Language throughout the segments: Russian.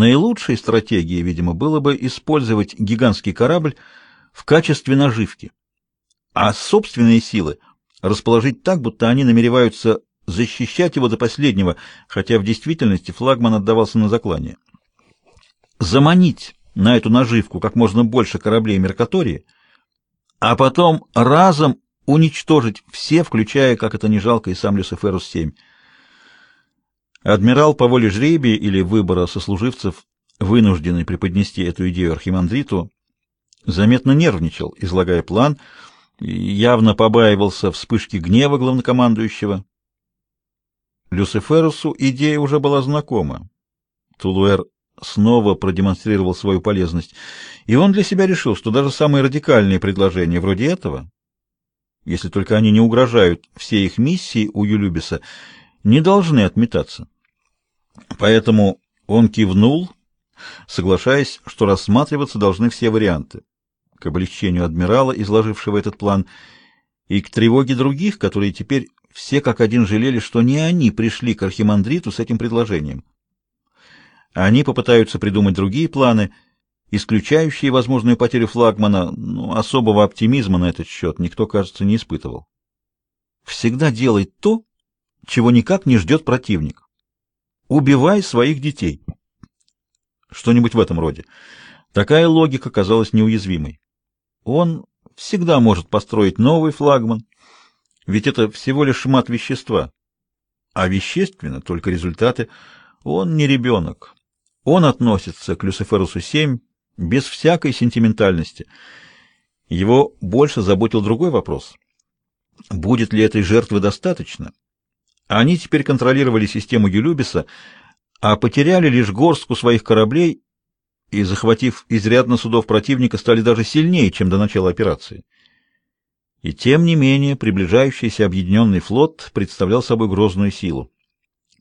Наилучшей стратегией, видимо, было бы использовать гигантский корабль в качестве наживки, а собственные силы расположить так, будто они намереваются защищать его до последнего, хотя в действительности флагман отдавался на заклание. Заманить на эту наживку как можно больше кораблей Меркатории, а потом разом уничтожить все, включая, как это не жалко, и сам Люциферус-7. Адмирал по воле жребия или выбора сослуживцев, вынужденный преподнести эту идею архимандриту, заметно нервничал, излагая план, явно побаивался вспышки гнева главнокомандующего. Люциферусу идея уже была знакома. Тулуэр снова продемонстрировал свою полезность, и он для себя решил, что даже самые радикальные предложения вроде этого, если только они не угрожают всей их миссии у Юлюбиса, не должны отметаться. Поэтому он кивнул, соглашаясь, что рассматриваться должны все варианты. К облегчению адмирала, изложившего этот план, и к тревоге других, которые теперь все как один жалели, что не они пришли к архимандриту с этим предложением. Они попытаются придумать другие планы, исключающие возможную потерю флагмана, но особого оптимизма на этот счет никто, кажется, не испытывал. Всегда делай то, чего никак не ждет противник. Убивай своих детей. Что-нибудь в этом роде. Такая логика казалась неуязвимой. Он всегда может построить новый флагман, ведь это всего лишь мат вещества. А вещественно только результаты. Он не ребенок. Он относится к Люциферусу-7 без всякой сентиментальности. Его больше заботил другой вопрос. Будет ли этой жертвы достаточно? Они теперь контролировали систему Юлюбиса, а потеряли лишь горстку своих кораблей и, захватив изрядно судов противника, стали даже сильнее, чем до начала операции. И тем не менее приближающийся объединенный флот представлял собой грозную силу.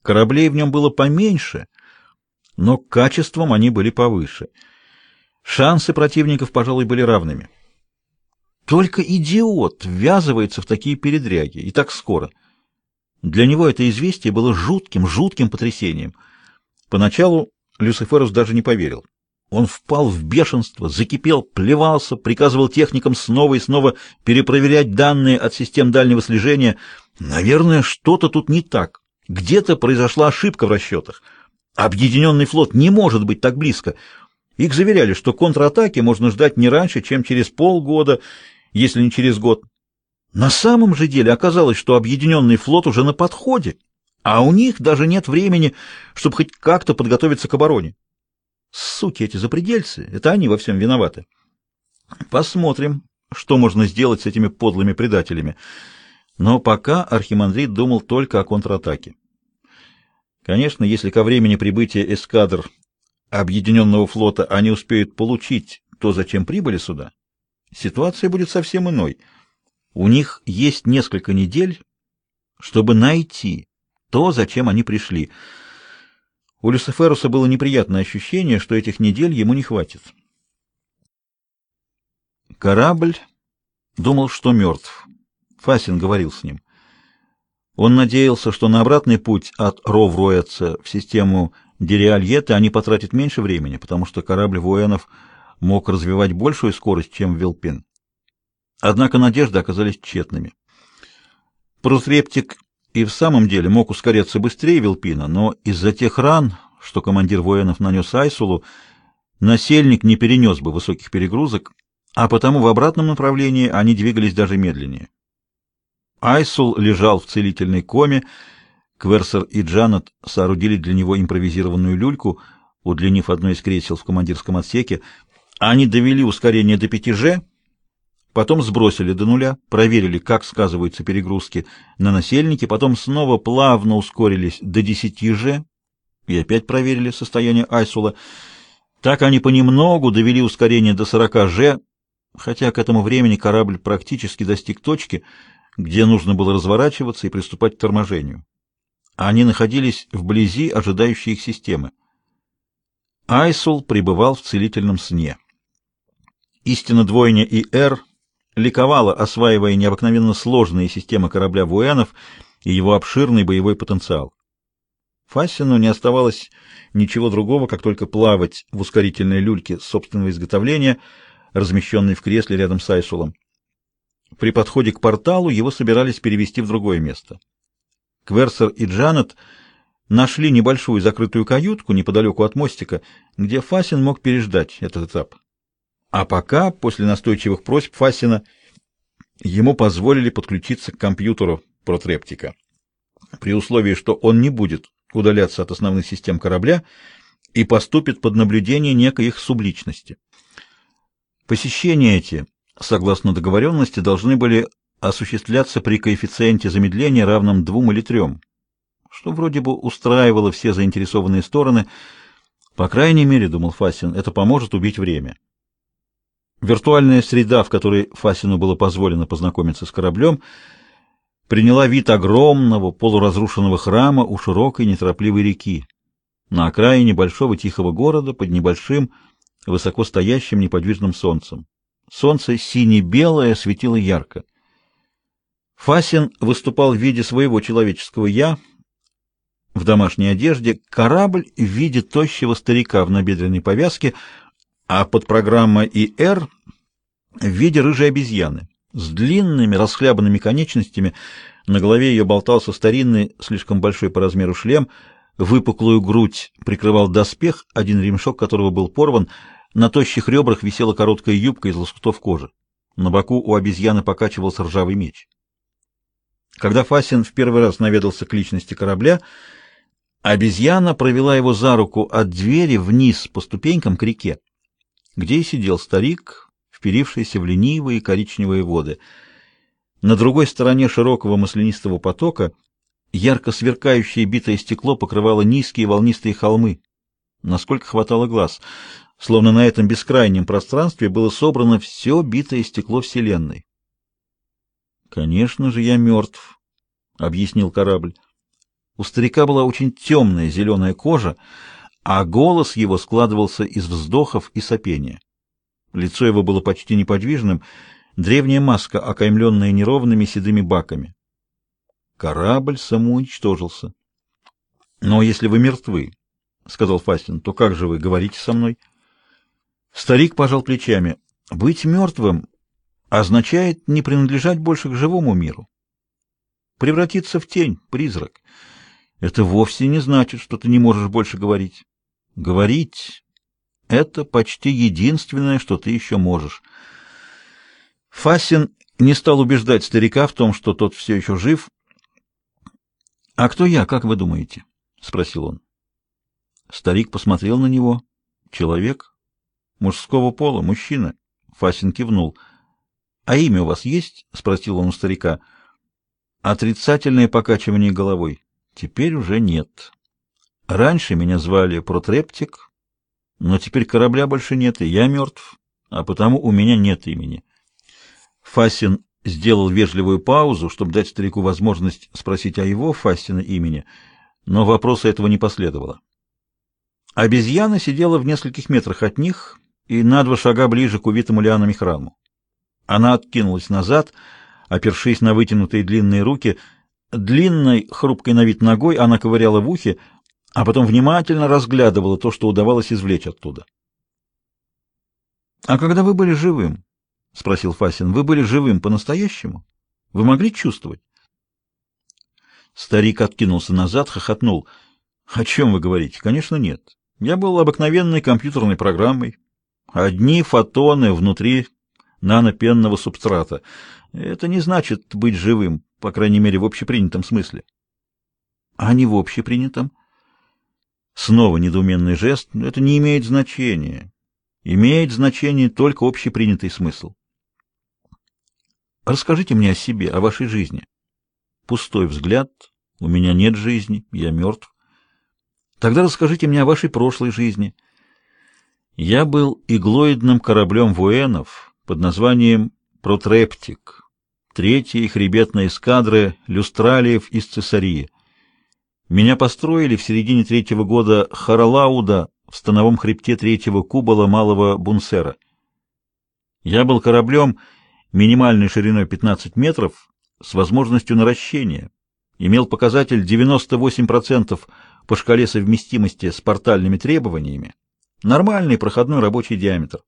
Кораблей в нем было поменьше, но качеством они были повыше. Шансы противников, пожалуй, были равными. Только идиот ввязывается в такие передряги, и так скоро — для него это известие было жутким, жутким потрясением. Поначалу Люциферус даже не поверил. Он впал в бешенство, закипел, плевался, приказывал техникам снова и снова перепроверять данные от систем дальнего слежения. Наверное, что-то тут не так. Где-то произошла ошибка в расчетах. Объединенный флот не может быть так близко. Их заверяли, что контратаки можно ждать не раньше, чем через полгода, если не через год. На самом же деле оказалось, что объединенный флот уже на подходе, а у них даже нет времени, чтобы хоть как-то подготовиться к обороне. Суки эти запредельцы, это они во всем виноваты. Посмотрим, что можно сделать с этими подлыми предателями. Но пока архимандрит думал только о контратаке. Конечно, если ко времени прибытия эскадр объединенного флота они успеют получить то, зачем прибыли сюда, ситуация будет совсем иной — у них есть несколько недель, чтобы найти то, зачем они пришли. У Люциферуса было неприятное ощущение, что этих недель ему не хватит. Корабль думал, что мертв. Фасин говорил с ним. Он надеялся, что на обратный путь от Роврояца в систему Дериальета они потратят меньше времени, потому что корабль военов мог развивать большую скорость, чем Вилпин. Однако надежды оказались тщетными. Прусрептик и в самом деле мог ускоряться быстрее Вилпина, но из-за тех ран, что командир воинов нанес Айсулу, насельник не перенес бы высоких перегрузок, а потому в обратном направлении они двигались даже медленнее. Айсул лежал в целительной коме, Кверсер и Джанет соорудили для него импровизированную люльку, удлинив одно из кресел в командирском отсеке. Они довели ускорение до 5G, потом сбросили до нуля, проверили, как сказываются перегрузки на насельнике, потом снова плавно ускорились до 10 же и опять проверили состояние Айсула. Так они понемногу довели ускорение до 40 же, хотя к этому времени корабль практически достиг точки, где нужно было разворачиваться и приступать к торможению. Они находились вблизи ожидающей их системы. Айсул пребывал в целительном сне. Истина двойня и Р ликовала, осваивая необыкновенно сложные системы корабля Вуэнов и его обширный боевой потенциал. Фасину не оставалось ничего другого, как только плавать в ускорительной люльке собственного изготовления, размещенной в кресле рядом с Айсулом. При подходе к порталу его собирались перевести в другое место. Кверсер и Джанет нашли небольшую закрытую каютку неподалеку от мостика, где Фасин мог переждать этот этап. А пока, после настойчивых просьб Фасина, ему позволили подключиться к компьютеру протрептика, при условии, что он не будет удаляться от основных систем корабля и поступит под наблюдение некой их субличности. Посещения эти, согласно договоренности, должны были осуществляться при коэффициенте замедления равном двум или трем, что вроде бы устраивало все заинтересованные стороны. По крайней мере, думал Фасин, это поможет убить время. Виртуальная среда, в которой Фасину было позволено познакомиться с кораблем, приняла вид огромного полуразрушенного храма у широкой неторопливой реки, на окраине большого тихого города под небольшим, высоко стоящим неподвижным солнцем. Солнце сине-белое светило ярко. Фасин выступал в виде своего человеческого «я», в домашней одежде, корабль в виде тощего старика в набедренной повязке, а под программа ИР в виде рыжей обезьяны с длинными расхлябанными конечностями. На голове ее болтался старинный, слишком большой по размеру шлем, выпуклую грудь прикрывал доспех, один ремешок которого был порван, на тощих ребрах висела короткая юбка из лоскутов кожи. На боку у обезьяны покачивался ржавый меч. Когда Фасин в первый раз наведался к личности корабля, обезьяна провела его за руку от двери вниз по ступенькам к реке, где сидел старик, вперившийся в ленивые коричневые воды. На другой стороне широкого маслянистого потока ярко сверкающее битое стекло покрывало низкие волнистые холмы, насколько хватало глаз, словно на этом бескрайнем пространстве было собрано все битое стекло Вселенной. «Конечно же, я мертв», — объяснил корабль. У старика была очень темная зеленая кожа, а голос его складывался из вздохов и сопения. Лицо его было почти неподвижным, древняя маска, окаймленная неровными седыми баками. Корабль самоуничтожился. — Но если вы мертвы, — сказал Фастин, — то как же вы говорите со мной? Старик пожал плечами. — Быть мертвым означает не принадлежать больше к живому миру. Превратиться в тень, призрак. Это вовсе не значит, что ты не можешь больше говорить. Говорить это почти единственное, что ты еще можешь. Фасин не стал убеждать старика в том, что тот все еще жив. — А кто я, как вы думаете? — спросил он. Старик посмотрел на него. — Человек? Мужского пола, мужчина. Фасин кивнул. — А имя у вас есть? — спросил он у старика. Отрицательное покачивание головой. Теперь уже нет. Раньше меня звали Протрептик, но теперь корабля больше нет, и я мертв, а потому у меня нет имени. Фасин сделал вежливую паузу, чтобы дать старику возможность спросить о его, Фасина, имени, но вопроса этого не последовало. Обезьяна сидела в нескольких метрах от них и на два шага ближе к увитому лианами храму. Она откинулась назад, опершись на вытянутые длинные руки. Длинной, хрупкой на вид ногой она ковыряла в ухе, а потом внимательно разглядывала то, что удавалось извлечь оттуда. — А когда вы были живым? — спросил Фасин. — Вы были живым по-настоящему? Вы могли чувствовать? Старик откинулся назад, хохотнул. — О чем вы говорите? Конечно, нет. Я был обыкновенной компьютерной программой. Одни фотоны внутри нанопенного субстрата. Это не значит быть живым, по крайней мере, в общепринятом смысле. — А не в общепринятом? — Снова недоуменный жест. Это не имеет значения. Имеет значение только общепринятый смысл. Расскажите мне о себе, о вашей жизни. Пустой взгляд. У меня нет жизни, я мертв. Тогда расскажите мне о вашей прошлой жизни. Я был иглоидным кораблем военов под названием Протрептик, третьей хребетной эскадры люстралиев из Цесарии. Меня построили в середине третьего года Харалауда в становом хребте третьего купола Малого Бунсера. Я был кораблем минимальной шириной 15 метров с возможностью наращения, имел показатель 98% по шкале совместимости с портальными требованиями, нормальный проходной рабочий диаметр.